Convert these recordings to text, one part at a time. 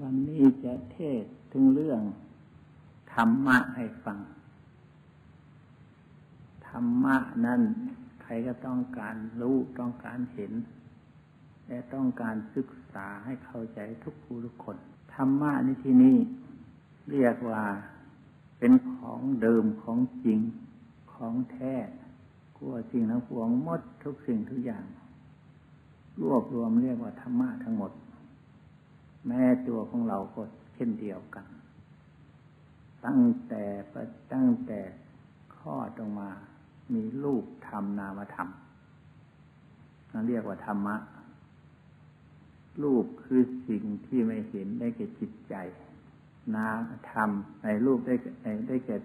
วันนี้จะเทศถึงเรื่อง ธรรมะให้ฟัง ธรรมะนั้นใครก็ต้องการรู้ต้องการเห็น และต้องการศึกษาให้เข้าใจทุกผู้ทุกคน ธรรมะในที่นี้เรียกว่าเป็นของเดิมของจริงของแท้กลัวสิ่งทั้งปวงหมดทุกสิ่งทุกอย่าง รวบรวมเรียกว่าธรรมะทั้งหมด แม้ตัวของเราก็เช่นเดียวกัน ตั้งแต่ตั้งแต่ข้อตรงมา มีรูปธรรมนามธรรมนั่นเรียกว่าธรรมะ รูปคือสิ่งที่ไม่เห็นได้แก่จิตใจ นามธรรมในรูปได้ได้แก่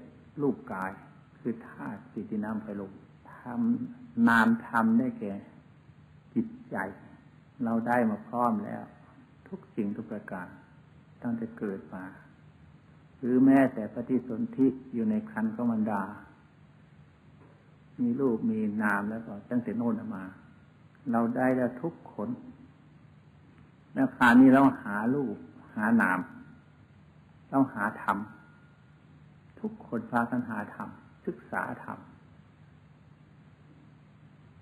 รูปกาย คือธาตุสิทธิน้ำไฟลมธรรมนามธรรมได้แก่จิตใจ เราได้มาพร้อมแล้ว ทุกสิ่งทุกประการตั้งแต่เกิดมา หรือแม้แต่ปฏิสนธิอยู่ในคันของมันดา มีรูปมีนามแล้วก็ตั้งแต่โน่นมา เราได้แล้วทุกคนแล้วคานี้เราหารูปหานาม เราหาธรรม ทุกคนพากันหาธรรม ศึกษาธรรม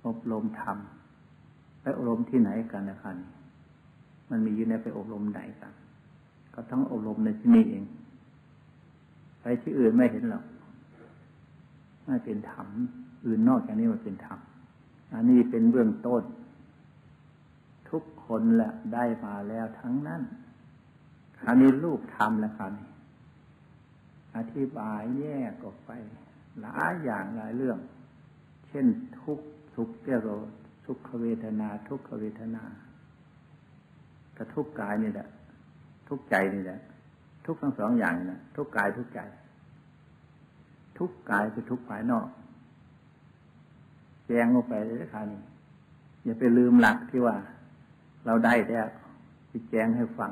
อบรมธรรม ไปอบรมที่ไหนกันนะครับ มันมีอยู่ในไปอบรมไหนกันก็ต้องอบรมในที่นี้เอง ไปที่อื่นไม่เห็นหรอกไม่เป็นธรรมอื่นนอกจากนี้มันเป็นธรรมอันนี้เป็นเบื้องต้น ทุกคนแหละได้มาแล้วทั้งนั้นคราวนี้รูปธรรมแล้วครับอธิบายแยกออกไป หลายอย่างหลายเรื่อง เช่นทุกทุกเรียกว่าทุกขเวทนา ทุกขเวทนา กระทุกกายนี่แหละ ทุกใจนี่แหละ ทุกทั้งสองอย่างนะทุกกายทุกใจ ทุกกายคือทุกภายนอกแจงออกไปเลยค่ะนี่อย่าไปลืมหลักที่ว่า เราได้แล้วที่แจ้งให้ฟัง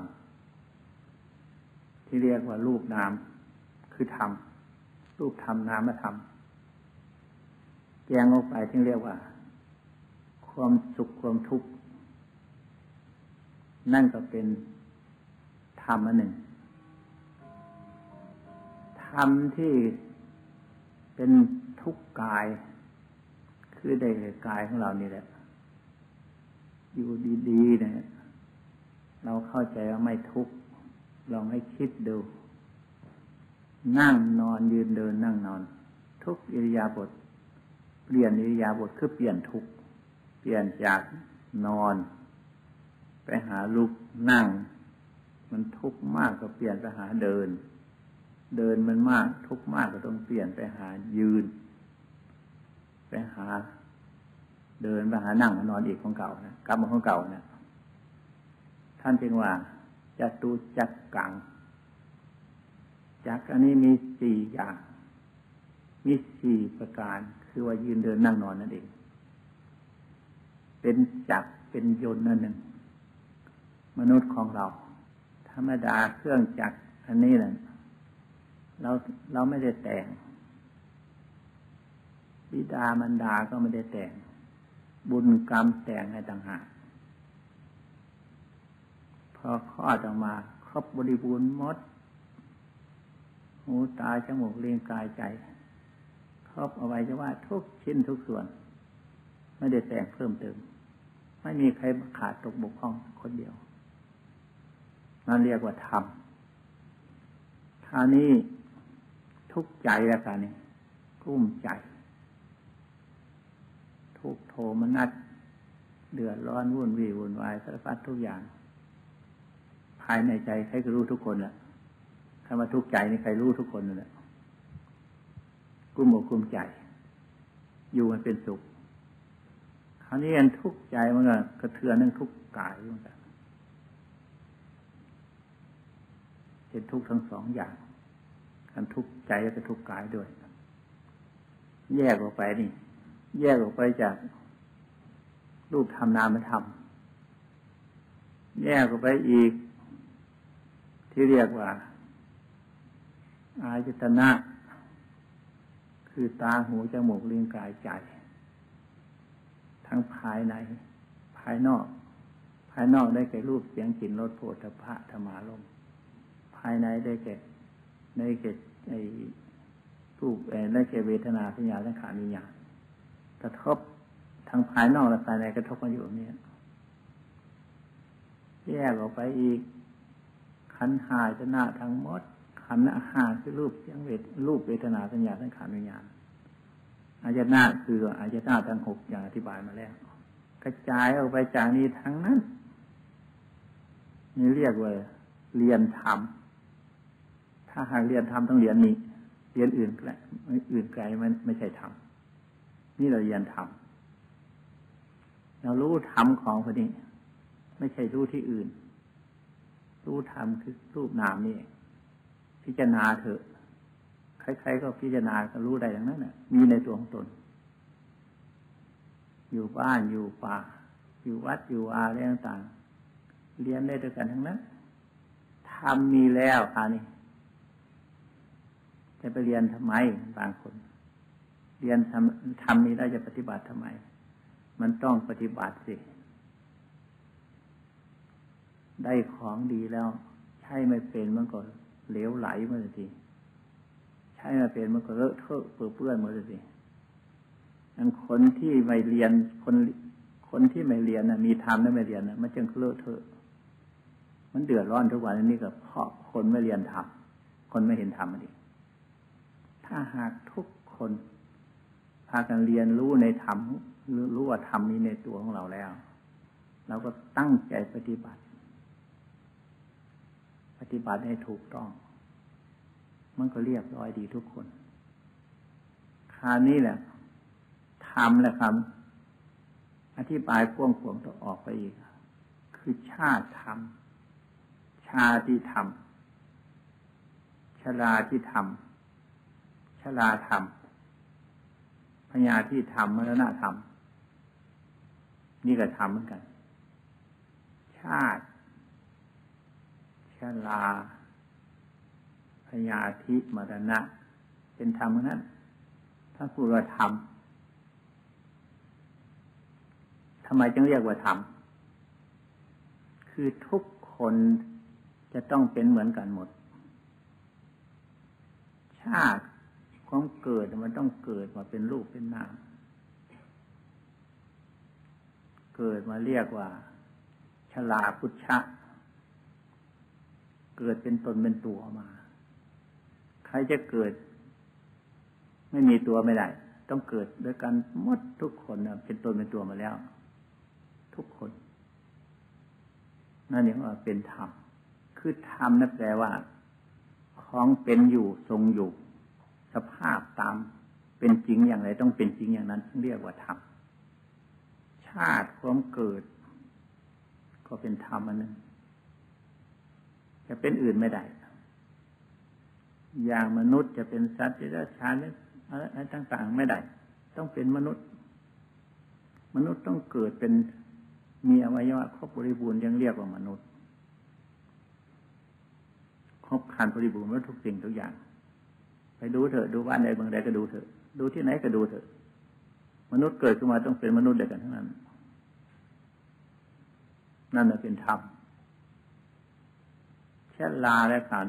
ที่เรียกว่ารูปนามคือธรรมรูปธรรมนามธรรมแจ้งออกไปที่เรียกว่า ความสุขความทุกข์ นั่นก็เป็นธรรมอันหนึ่ง ธรรมที่เป็นทุกข์กาย คือได้กายของเรานี่แหละ อยู่ดีๆเนี่ยเราเข้าใจว่าไม่ทุกข์ลองให้คิดดู นั่งนอนยืนเดินนั่งนอน ทุกอิริยาบถเปลี่ยนอิริยาบถคือเปลี่ยนทุกเปลี่ยนจากนอน ไปหาลุกนั่ง มันทุกข์มากก็เปลี่ยนไปหาเดิน เดินมันมากทุกข์มากก็ต้องเปลี่ยนไปหายืน ไปหา เดินไปหานั่งนอนอีกของเก่านะกลับมาของเก่านะท่านจึงว่าจะตูจักกังจักอันนี้มีสี่อย่างมีสี่ประการ คือว่ายืนเดินนั่งนอนนั่นเอง เป็นจักเป็นยนต์นั่นหนึ่ง มนุษย์ของเรา ธรรมดาเครื่องจักรอันนี้แหละเราเราไม่ได้แต่งบิดามันดาก็ไม่ได้แต่ง บุญกรรมแต่งให้ต่างหากพอคลอดออกมา ครบบริบูรณ์หมดหูตาจมูกเลี้ยงกายใจ ครบเอาไว้จะว่าทุกชิ้นทุกส่วน ไม่ได้แต่งเพิ่มเติม ไม่มีใครขาดตกบกพร่องคนเดียว นั่นเรียกว่าธรรมคราวนี้ทุกใจแล้วกันนี่กุ้มใจ ทุกโทมนัดเดือดร้อนวุ่นวี่วุ่นวายสารพัดทุกอย่าง ภายในใจใครก็รู้ทุกคนแหละถ้ามาทุกใจนี่ใครรู้ทุกคนนั่นแหละกุ้มอกกุ้มใจ อยู่มันเป็นสุข คราวนี้อันทุกใจมันก็กระเทือนนั่งทุกกายเหมือนกัน เป็นทุกข์ทั้งสองอย่างการทุกข์ใจและทุกข์กายด้วย แยกออกไปนี่ แยกออกไปจากรูปธรรมนามธรรมแยกออกไปอีก ที่เรียกว่า อายตนะ คือตาหูจมูกลิ้นกายใจ ทั้งภายใน ภายนอก ภายนอกได้แก่รูปเสียงกลิ่นรสโผฏฐะธรรมารมภายในได้แก่ได้แก่ไอ้รูปได้แก่เวทนาสัญญาสังขารวิญญาณกระทบทั้งภายนอกและภายในกระทบกันอยู่แบบนี้แยกออกไปอีก ขันหายจะหน้าทั้งหมด ขันอาหารคือรูปเสียงเวทรูปเวทนาสัญญาสังขารวิญญาณอายนาคืออายนาทั้งหกอย่างอธิบายมาแล้ว กระจายออกไปจากนี้ทั้งนั้น นี่เรียกว่าเรียนธรรม ถ้าหากเรียนธรรมต้องเรียนนี้ เรียนอื่นไกลอื่นไกลมันไม่ใช่ธรรมนี่เราเรียนธรรมเรารู้ธรรมของคนนี้ ไม่ใช่รู้ที่อื่น รู้ธรรมคือรูปนามนี่ พิจารณาเถอะใครๆก็พิจารณาก็รู้ได้อย่างนั้นน่ะ มีในตัวของตน อยู่บ้านอยู่ป่า อยู่วัดอยู่อาอะไรต่างเรียนได้ด้วยกันทั้งนั้นทำมีแล้วอ่านี่ จะไปเรียนทำไมบางคน เรียนทำทำมีได้จะปฏิบัติทำไม มันต้องปฏิบัติสิ ได้ของดีแล้ว ใช่ไม่เป็นมันก็เหลวไหลมาสิใช่ไม่เป็นมันก็เลอะเทอะเปื้อเปื้อนมาสิอันคนที่ไม่เรียนคนคนที่ไม่เรียนนะมีธรรมแล้วไม่เรียนนะมันจึงเลอะเทอะ มันเดือดร้อนทุกวันนี้ก็เพราะคนไม่เรียนธรรมคนไม่เห็นธรรมดิ ถ้าหากทุกคนพากันเรียนรู้ในธรรมรู้ว่าธรรมนี้ในตัวของเราแล้วเราก็ตั้งใจปฏิบัติ ปฏิบัติให้ถูกต้อง มันก็เรียบร้อยดีทุกคนคราวนี้แหละธรรมแหละครับ อธิบายพ่วงขวงต่อออกไปอีก คือชาติธรรม ชาติธรรมชลาที่ธรรม ชลาธรรมพญาที่ธรรมมรณะธรรม นี่ก็ธรรมเหมือนกัน ชาติชลาพญาธิมรณะ เป็นธรรมนั้นถ้าพูดว่าธรรมทำไมจึงเรียกว่าธรรม คือทุกคนจะต้องเป็นเหมือนกันหมด ชาติ ความเกิดมันต้องเกิดมาเป็นรูปเป็นนาม เกิดมาเรียกว่า ชลาพุทธะเกิดเป็นตนเป็นตัวมา ใครจะเกิด ไม่มีตัวไม่ได้ ต้องเกิดด้วยกันหมดทุกคนนะเป็นตนเป็นตัวมาแล้ว ทุกคน นั่นเรียกว่าเป็นธรรม คือธรรมนั่นแปลว่า ของเป็นอยู่ทรงอยู่ สภาพตามเป็นจริงอย่างไรต้องเป็นจริงอย่างนั้นเรียกว่าธรรมชาติความเกิด ก็เป็นธรรมอันนึงจะเป็นอื่นไม่ได้ อย่างมนุษย์จะเป็นสัตว์จะได้ชาติอะไรต่าง ๆ ไม่ได้ ต้องเป็นมนุษย์ มนุษย์ต้องเกิดเป็นมีอวัยวะครบบริบูรณ์ยังเรียกว่ามนุษย์ ครบคันบริบูรณ์และทุกสิ่งทุกอย่าง ไปดูเถอะดูบ้านใดเมืองใดก็ดูเถอะ ดูที่ไหนก็ดูเถอะ มนุษย์เกิดขึ้นมาต้องเป็นมนุษย์เดียวกันทั้งนั้น นั่นเป็นธรรมแค่ลาและกัน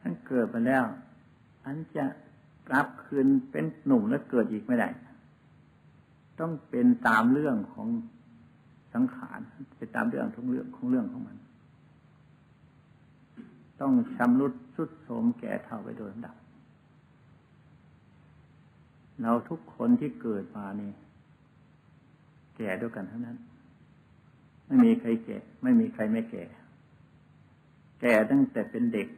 ท่านเกิดไปแล้วอันจะกลับคืนเป็นหนุ่มแล้วเกิดอีกไม่ได้ ต้องเป็นตามเรื่องของสังขารเป็นตามเรื่องทุกเรื่องของเรื่องของมัน ต้องชำรุดสุดโสมแก่เท่าไปโดยลำดับ เราทุกคนที่เกิดมานี่ แก่ด้วยกันทั้งนั้น ไม่มีใครแก่ ไม่มีใครไม่แก่ แก่ตั้งแต่เป็นเด็ก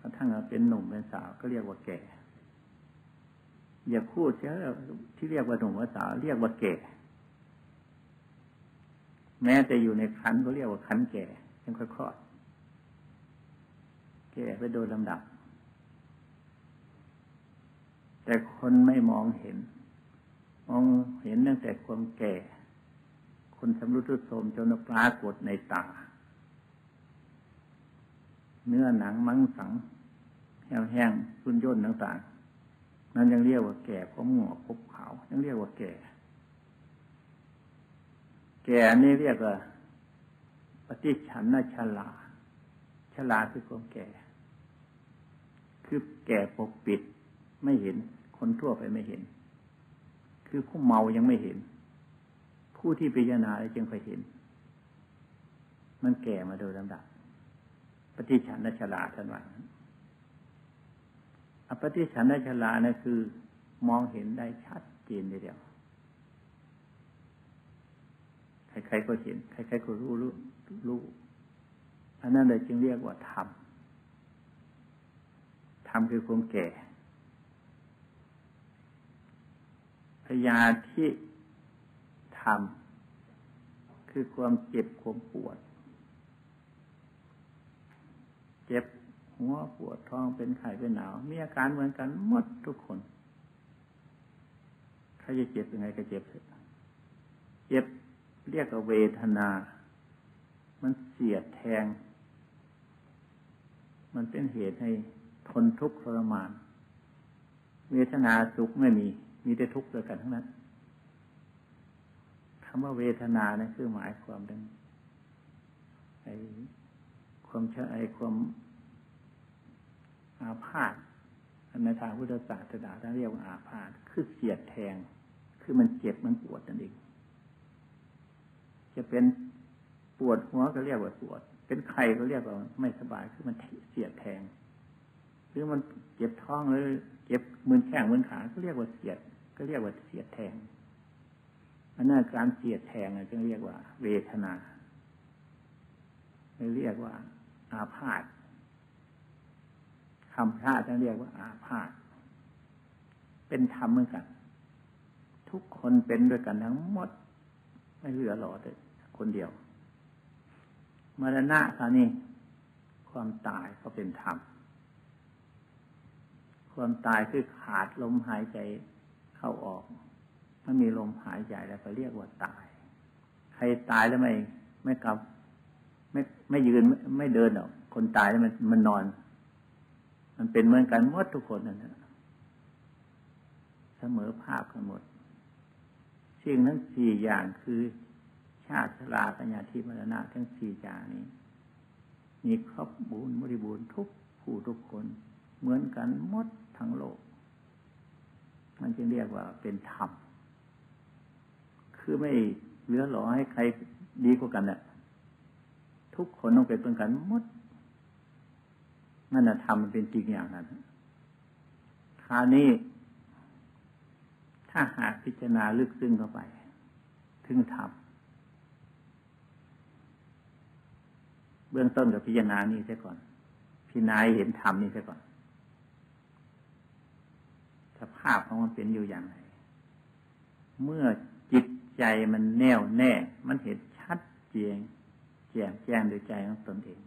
กระทั่งเราเป็นหนุ่มเป็นสาวก็เรียกว่าแก่ อย่าพูดเช่ที่เรียกว่าหนุ่มว่าสาวเรียกว่าแก่ แม้แต่อยู่ในคันก็เรียกว่าคันแก่ยังค่อยคลอด แก่ไปโดยลำดับ แต่คนไม่มองเห็น มองเห็นตั้งแต่ความแก่ คนสำรุดทุดโทมจนปรากฏในตา เนื้อหนังมังสัง แห้งแห้งรุนย่นต่างๆ นั้นยังเรียกว่าแก่เพราะหงอกพบขาว ยังเรียกว่าแก่ แก่นี่เรียกว่าปฏิฉันนชลาชลาคือความแก่ คือแก่ปกปิดไม่เห็น คนทั่วไปไม่เห็น คือผู้เมายังไม่เห็น ผู้ที่พิจารณาจึงค่อยเห็น มันแก่มาโดยลำดับปฏิฉันนชลาท่านว่าอปฏิฉันนชลานะคือ มองเห็นได้ชัดเจนเดียวใครๆก็เห็น ใครๆก็รู้รู้รู้อันนั้นเลยจึงเรียกว่าธรรม รมคือความแก่ พยาธิธรรม คือความเจ็บความปวด เจ็บหัวปวดท้องเป็นไข้เป็นหนาว มีอาการเหมือนกันหมดทุกคนใครจะเจ็บยังไงก็เจ็บเจ็บเรียกว่าเวทนา มันเสียดแทง มันเป็นเหตุให้ ทนทุกข์ทรมาน เวทนาสุขไม่มี มีแต่ทุกข์ด้วยกันทั้งนั้นคำว่าเวทนานะคือหมายความดังไอ้ความเชื่อไอ้ความอาพาธในทางพุทธศาสนาท่านเรียกว่าอาพาธคือเสียดแทง คือมันเจ็บมันปวดนั่นเองจะเป็นปวดหัวก็เรียกว่าปวด เป็นไข้ก็เรียกว่าไม่สบายคือมันเสียดแทง รือมันเจ็บท้องหรือเจ็บมือแข้งมือขาก็เรียกว่าเสียด ก็เรียกว่าเสียดแทงอันนั้นการเสียดแทงจึงเรียกว่า เวทนาไม่เรียกว่า อาพาธคำพระท่านเรียกว่า อาพาธเป็นธรรมเหมือนกัน ทุกคนเป็นด้วยกันทั้งหมด ไม่เหลือหลอดเลยคนเดียวมรณะคราวนี้ความตายก็เป็นธรรม ความตายคือขาดลมหายใจเข้าออกไม่มีลมหายใจแล้วก็เรียกว่าตาย ใครตายแล้วไม่ไม่กลับ ไม่ไม่ยืนไม่ไม่เดินหรอกคนตายแล้วมันมันนอน มันเป็นเหมือนกันหมดทุกคนนั่นแหละเสมอภาพกันหมดสิ่งทั้งสี่อย่างคือชาติชราปัญญาทิมรณะทั้งสี่จางนี้ มีครบบูรณ์บริบูรณ์ทุกผู้ทุกคน เหมือนกันหมด ทั้งโลก มันจึงเรียกว่าเป็นธรรม คือไม่เหลือหลอให้ใครดีกว่ากันน่ะ ทุกคนต้องเป็นเหมือนกันหมดนั่นนะธรรมมันเป็นจริงอย่างนั้นคราวนี้ ถ้าหากพิจารณาลึกซึ้งเข้าไป ถึงธรรมเบื้องต้นกับพิจารณานี่ใช่ก่อน พิจารณาเห็นธรรมนี่ใช่ก่อน สภาพของมันเป็นอยู่อย่างไร เมื่อจิตใจมันแน่วแน่ มันเห็นชัดเจนแจ่มแจ้งโดยใจของตนเอง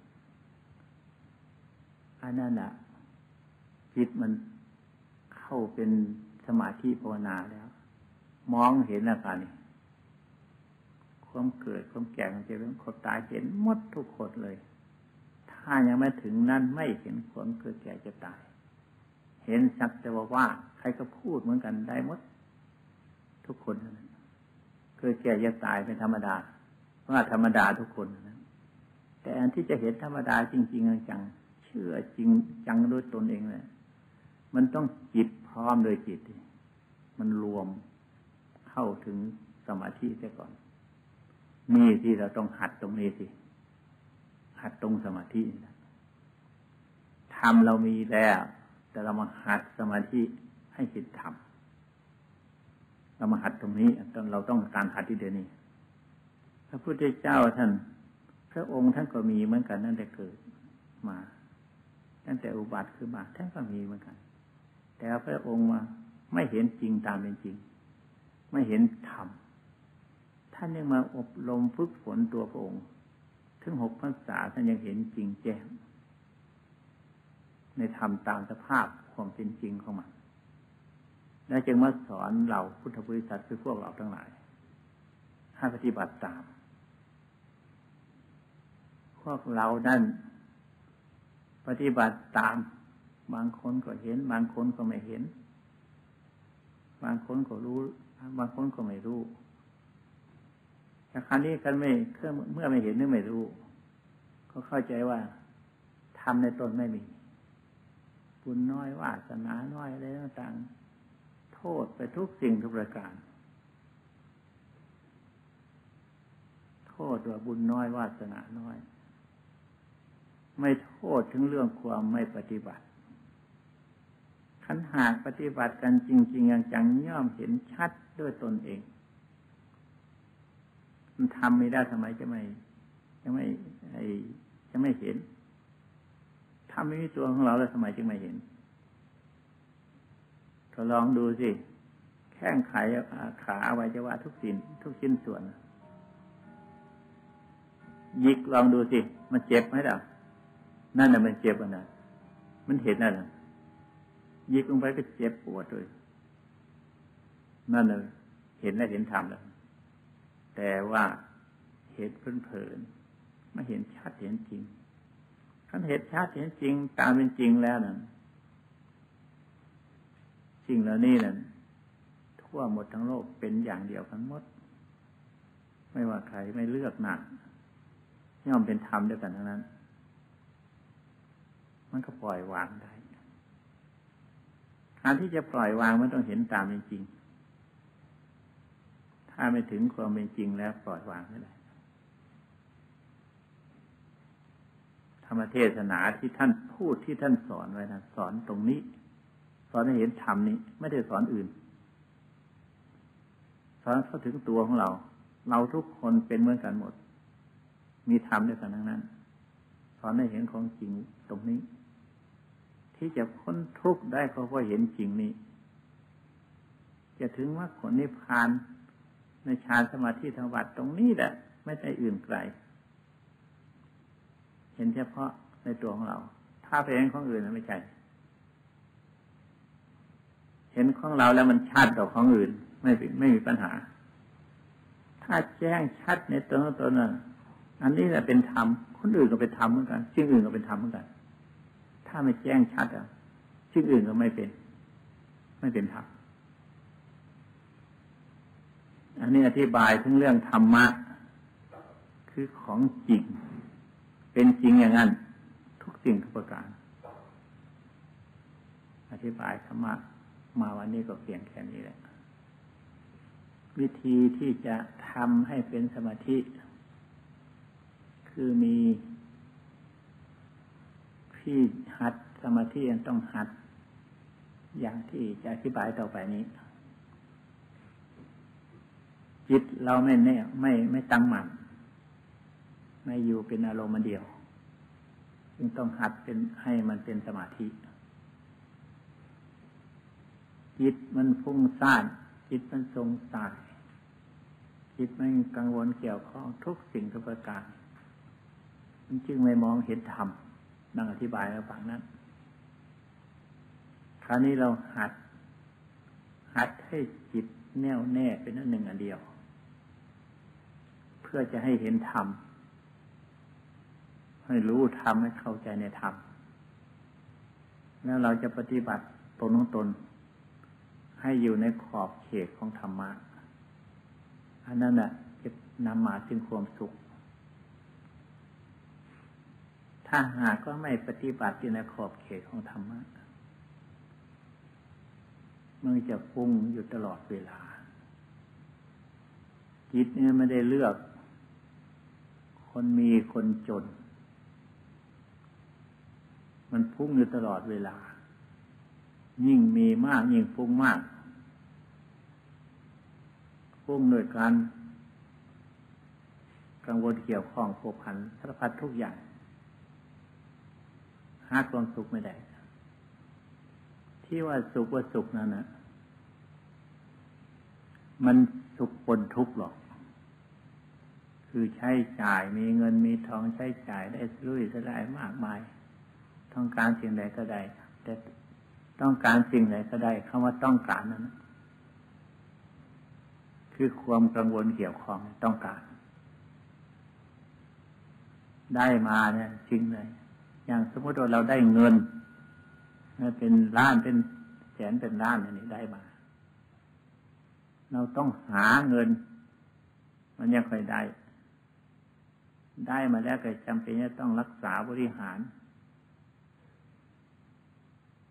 อันนั้นะจิตมันเข้าเป็นสมาธิภาวนาแล้ว มองเห็นอาการนี้ความเกิดความแก่ความเจ็บความตายเห็นหมดทุกคนเลย ถ้ายังไม่ถึงนั้นไม่เห็นความเกิดแก่จะตาย เห็นสักแต่ว่าว่า ใครก็พูดเหมือนกันได้หมด ทุกคนนั้นเกิดแก่จะตายเป็นธรรมดาว่าธรรมดาทุกคนนะแต่อันที่จะเห็นธรรมดาจริง ๆ จังเชื่อจริงจังด้วยตนเองเลยมันต้องจิตพร้อมโดยจิต มันรวมเข้าถึงสมาธิเสียก่อน นี่ที่เราต้องหัดตรงนี้สิ หัดตรงสมาธิทำเรามีแล้ว แต่เรามาหัดสมาธิให้จิตทำเรามาหัดตรงนี้เราต้องการหัดที่เดียวนี้พระพุทธเจ้าท่าน พระองค์ท่านก็มีเหมือนกันนั่นแต่เกิดมา ตั้งแต่อุบัติขึ้นมาท่านก็มีเหมือนกัน แต่พระองค์มาไม่เห็นจริงตามเป็นจริง ไม่เห็นธรรมท่านยังมาอบรมฝึกฝนตัวพระองค์ ถึงหกพรรษาท่านยังเห็นจริงแจ้ง ในธรรมตามสภาพความเป็นจริงของมัน และจึงมาสอนเราพุทธบริษัทคือพวกเราทั้งหลาย ให้ปฏิบัติตาม พวกเรานั่นปฏิบัติตาม บางคนก็เห็น บางคนก็ไม่เห็น บางคนก็รู้ บางคนก็ไม่รู้แต่ครั้นี้กันไม่เมื่อไม่เห็นนึกไม่รู้ ก็เข้าใจว่าทำในตนไม่มี บุญน้อยวาสนาน้อยอะไรต่างๆ โทษไปทุกสิ่งทุกประการ โทษว่าบุญน้อยวาสนาน้อย ไม่โทษถึงเรื่องความไม่ปฏิบัติขันหากปฏิบัติกันจริงๆอย่างจังย่อมเห็นชัดด้วยตนเอง มันทำไม่ได้ทำไมจะไม่จะไม่จะไม่เห็น ทำไม่มีตัวของเราแล้วทำไมจึงไม่เห็นก็ลองดูสิ แข้งขาขาอวัยวะทุกสิ่งทุกชิ้นส่วนยิกลองดูสิ มันเจ็บไหมล่ะ นั่นน่ะมันเจ็บอะนะมันเห็นนั่นน่ะยิกลงไปก็เจ็บปวดเลยนั่นเลยเห็นแล้เห็นธรรมแล้ว แต่ว่าเห็นเพลินๆไม่เห็นชัดเห็นจริง ท่านเห็นชัดเห็นจริง ตามเป็นจริงแล้วนั่นจริงแล้วนี่นั่นทั่วหมดทั้งโลกเป็นอย่างเดียวกันหมด ไม่ว่าใครไม่เลือกหนักย่อมเป็นธรรมด้วยกันทั้งนั้น มันก็ปล่อยวางได้การที่จะปล่อยวางมันต้องเห็นตามเป็นจริง ถ้าไม่ถึงความเป็นจริงแล้วปล่อยวางไม่ได้ ธรรมเทศนาที่ท่านพูดที่ท่านสอนไว้นะสอนตรงนี้ สอนให้เห็นธรรมนี้ ไม่ได้สอนอื่น สอนเข้าถึงตัวของเรา เราทุกคนเป็นเหมือนกันหมด มีธรรมด้วยกันทั้งนั้น สอนให้เห็นของจริงตรงนี้ ที่จะพ้นทุกข์ได้เขาก็เห็นจริงนี้ จะถึงว่าผลนิพพานในฌานสมาธิธวัตตรงนี้แหละ ไม่ใช่อื่นไกล เห็นเฉพาะในตัวของเรา ถ้าไปเห็นของอื่นไม่ใช่ เห็นของเราแล้วมันชัดต่อของอื่น ไม่ไม่มีปัญหา ถ้าแจ้งชัดในตัวตัวนั้นอันนี้แหละเป็นธรรม คนอื่นก็เป็นธรรมเหมือนกันสิ่งอื่นก็เป็นธรรมเหมือนกัน ถ้าไม่แจ้งชัดอะชื่ออื่นก็ไม่เป็น ไม่เป็นธรรม อันนี้อธิบายถึงเรื่องธรรมะ คือของจริง เป็นจริงอย่างนั้น ทุกสิ่งทุกประการ อธิบายธรรมะมาวันนี้ก็เพียงแค่นี้แหละ วิธีที่จะทำให้เป็นสมาธิ คือมีที่หัดสมาธิยังต้องหัด อย่างที่จะอธิบายต่อไปนี้ จิตเราไม่แน่ไม่ไม่ตั้งมั่น ไม่อยู่เป็นอารมณ์เดียวจึงต้องหัดเป็นให้มันเป็นสมาธิ จิตมันฟุ้งซ่าน จิตมันทรงสายจิตไม่กังวลเกี่ยวข้องทุกสิ่งทุกประการ มันจึงไม่มองเห็นธรรมนั่งอธิบายแล้วฟังนั้น คราวนี้เราหัด หัดให้จิตแน่วแน่เป็นอันหนึ่งอันเดียว เพื่อจะให้เห็นธรรม ให้รู้ธรรมให้เข้าใจในธรรมแล้วเราจะปฏิบัติตนของตน ให้อยู่ในขอบเขตของธรรมะอันนั้นแหละจะนำมาถึงความสุข ถ้าหากก็ไม่ปฏิบัติอยู่ในขอบเขตของธรรมะมันจะฟุ้งอยู่ตลอดเวลา จิตเนี่ยไม่ได้เลือก คนมีคนจน มันฟุ้งอยู่ตลอดเวลา ยิ่งมีมากยิ่งฟุ้งมากฟุ้งโดยการกังวลเกี่ยวข้องโผพันสารพัดทุกอย่างหาความสุขไม่ได้ ที่ว่าสุขว่าสุขนั่นนะมันสุขปนทุกข์หรอก คือใช้จ่ายมีเงินมีทองใช้จ่ายได้รุ่ยสลายมากมาย ต้องการสิ่งใดก็ได้แต่ต้องการสิ่งใดก็ได้คำว่าต้องการนั้นคือความกังวลเกี่ยวข้องต้องการ ได้มาเนี่ยจริงเลย อย่างสมมติว่าเราได้เงินเป็นล้านเป็นแสนเป็นล้านอันนี้ได้มา เราต้องหาเงิน มันยังค่อยได้ ได้มาแล้วก็จำเป็นจะต้องรักษาบริหาร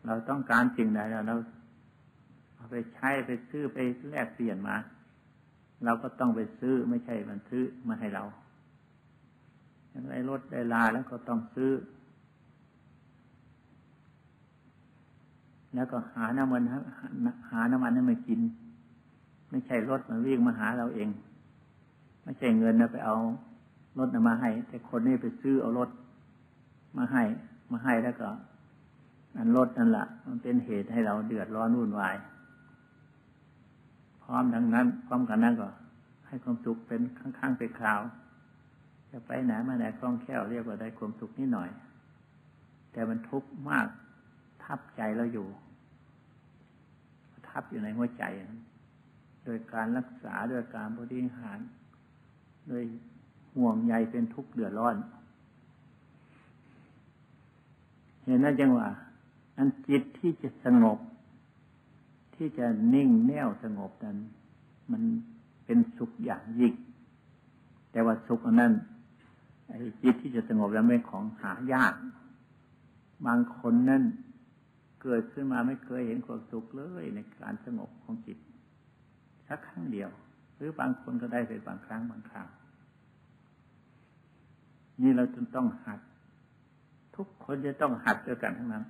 เราต้องการสิ่งใดแล้วเราเอาไปใช้ไปซื้อไปแลกเปลี่ยนมา เราก็ต้องไปซื้อไม่ใช่มันซื้อมาให้เราอย่างไรรถได้ลาแล้วก็ต้องซื้อ แล้วก็หาน้ำมันหาน้ำมันให้มันกิน ไม่ใช่รถมันวิ่งมาหาเราเอง ไม่ใช่เงินนะไปเอารถมาให้ แต่คนนี้ไปซื้อเอารถมาให้ มาให้แล้วก็ อันรถนั่นแหละมันเป็นเหตุให้เราเดือดร้อนวุ่นวาย พร้อมทั้งนั้น พร้อมกันนั้นก็ ให้ความสุขเป็นข้างๆไปคราว จะไปไหนมาไหนคล่องแคล่วเรียกว่าได้ความสุขนิดหน่อย แต่มันทุกข์มากทับใจเราอยู่ ทับอยู่ในหัวใจ โดยการรักษาโดยการบริหาร โดยห่วงใยเป็นทุกข์เดือดร้อนเห็นนั่นจังว่า อันจิตที่จะสงบ ที่จะนิ่งแน่วสงบนั้น มันเป็นสุขอย่างยิ่ง แต่ว่าสุขอันนั้นไอ้จิตที่จะสงบแล้วไม่ของหายาก บางคนนั้นเกิดขึ้นมาไม่เคยเห็นความสุขเลยในการสงบของจิตสักครั้งเดียว หรือบางคนก็ได้เป็นบางครั้งบางคราวนี่เราจึงต้องหัด ทุกคนจะต้องหัดด้วยกันทั้งนั้น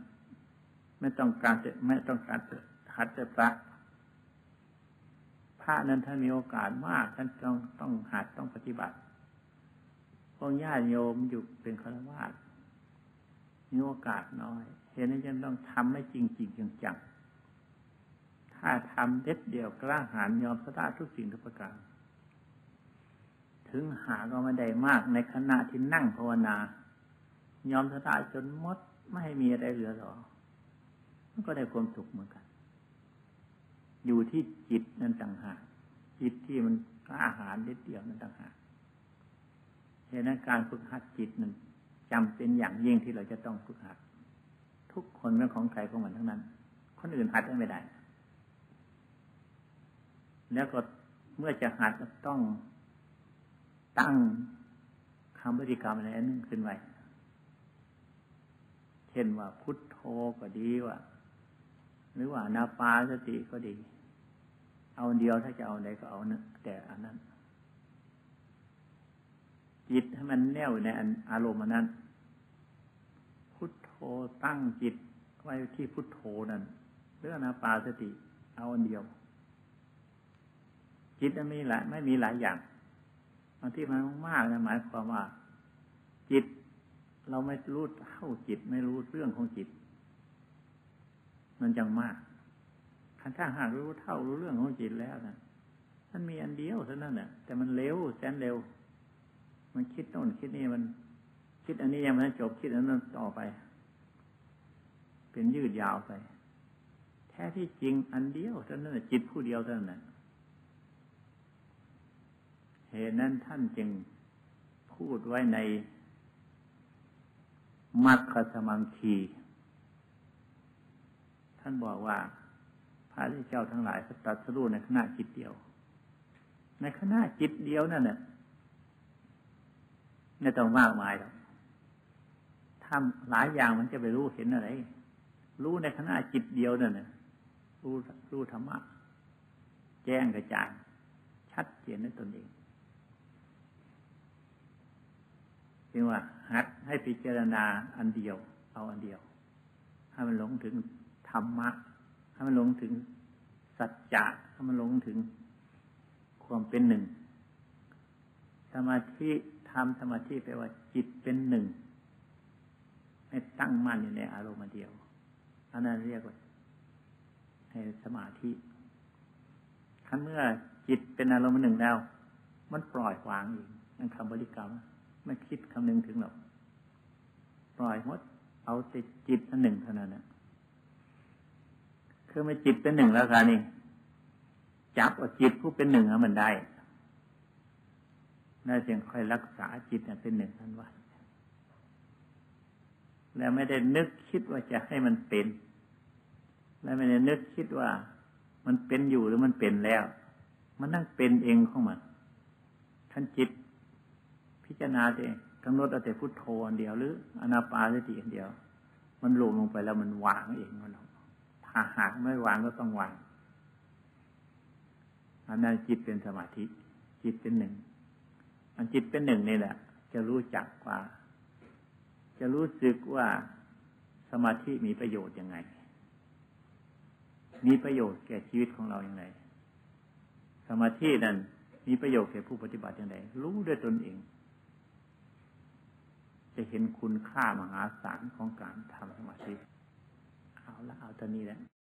ไม่ต้องการจะไม่ต้องการจะหัดจะพระพระนั้นถ้ามีโอกาสมากท่านต้องต้องหัดต้องปฏิบัติพวกญาติโยมอยู่เป็นฆราวาสมีโอกาสน้อย เห็นนั้นยังต้องทำให้จริงจริงจังจังถ้าทำเด็ดเดียวกล้าหาญยอมสละทุกสิ่งทุกประการ ถึงหาก็ไม่ได้มากในขณะที่นั่งภาวนายอมสละจนมดไม่ให้มีอะไรเหลือหรอ มันก็ได้ความสุขเหมือนกัน อยู่ที่จิตนั่นต่างหากจิตที่มันกล้าหาญเด็ดเดียวนั่นต่างหากเหตุนั้นการฝึกหัดจิตนั้นจำเป็นอย่างยิ่งที่เราจะต้องฝึกหัด ทุกคนเป็นของใครของมันทั้งนั้น คนอื่นหัดไม่ได้ แล้วก็เมื่อจะหัดต้องตั้งคำบริกรรมอะไรนึงขึ้นไว้ เช่นว่าพุทโธก็ดีว่า หรือว่านาปาสติก็ดี เอาเดียวถ้าจะเอาไหนก็เอานะแต่อันนั้นจิตให้มันแน่วในอารมณ์นั้น พุทโธตั้งจิตไว้ที่พุทโธนั้นเรื่องนาปาสติ เอาอันเดียว จิตมันมีหลายไม่มีหลายอย่างบางที่มันมากนะหมายความว่า จิต เราไม่รู้เท่าจิต ไม่รู้เรื่องของจิต มันจังมากคันถ้าหากรู้เท่ารู้เรื่องของจิตแล้วนะมันมีอันเดียวเท่านั้นแหละแต่มันเร็วแสนเร็ว มันคิดโน่นคิดนี่มัน คิดอันนี้ยังไม่จบคิดอันนั้นต่อไป เป็นยืดยาวไป แท้ที่จริงอันเดียวเท่านั้นจิตผู้เดียวเท่านั้นเหตุนั้นท่านจึงพูดไว้ในมัคคสมังคีานบอกว่าพระเจ้าทั้งหลายตัดสรู้ในขณะจิตเดียว ในขณะจิตเดียวนั่นน่ะไม่ต้องมากมายหรอกทำหลายอย่างมันจะไปรู้เห็นอะไร รู้ในขณะจิตเดียวนั่นน่ะรู้รู้ธรรมะ แจ้งกระจ่างชัดเจนในตนเองจึงว่าหัดให้พิจารณาอันเดียว เอาอันเดียว ให้มันหลงถึง ธรรมะ ให้มันหลงถึงสัจจะให้มันหลงถึงความเป็นหนึ่ง สมาธิทำสมาธิแปลว่าจิตเป็นหนึ่งให้ตั้งมั่นอยู่ในอารมณ์เดียว อันนั้นเรียกว่าให้สมาธิคันเมื่อจิตเป็นอารมณ์หนึ่งแล้ว มันปล่อยวางเองนั่นคำบริกรรมไม่คิดคำนึงถึงหรอก ปล่อยหมด เอาแต่จิตอันหนึ่งเท่านั้นนะ คือไม่จิตเป็นหนึ่งแล้วค่ะนี่ จับเอาจิตผู้เป็นหนึ่งให้มันได้น่าจึงค่อยรักษาจิตเป็นหนึ่งทันวันแล้วไม่ได้นึกคิดว่าจะให้มันเป็น และไม่ได้นึกคิดว่ามันเป็นอยู่หรือมันเป็นแล้ว มันนั่งเป็นเองของมันขขั้นจิต พิจารณาเองกำหนดเอาแต่พุทโธอันเดียวหรืออนาปาสติอันเดียว มันรวมลงไปแล้วมันวางเองมัน ถ้าหากไม่วางก็ต้องวางอันนั้นจิตเป็นสมาธิ จิตเป็นหนึ่งอันจิตเป็นหนึ่งนี่แหละ จะรู้จักว่า จะรู้สึกว่าสมาธิมีประโยชน์ยังไง มีประโยชน์แก่ชีวิตของเราอย่างไรสมาธินั้นมีประโยชน์แก่ผู้ปฏิบัติอย่างไรรู้ด้วยตนเอง จะเห็นคุณค่ามหาศาลของการทำสมาธิ เอาละเ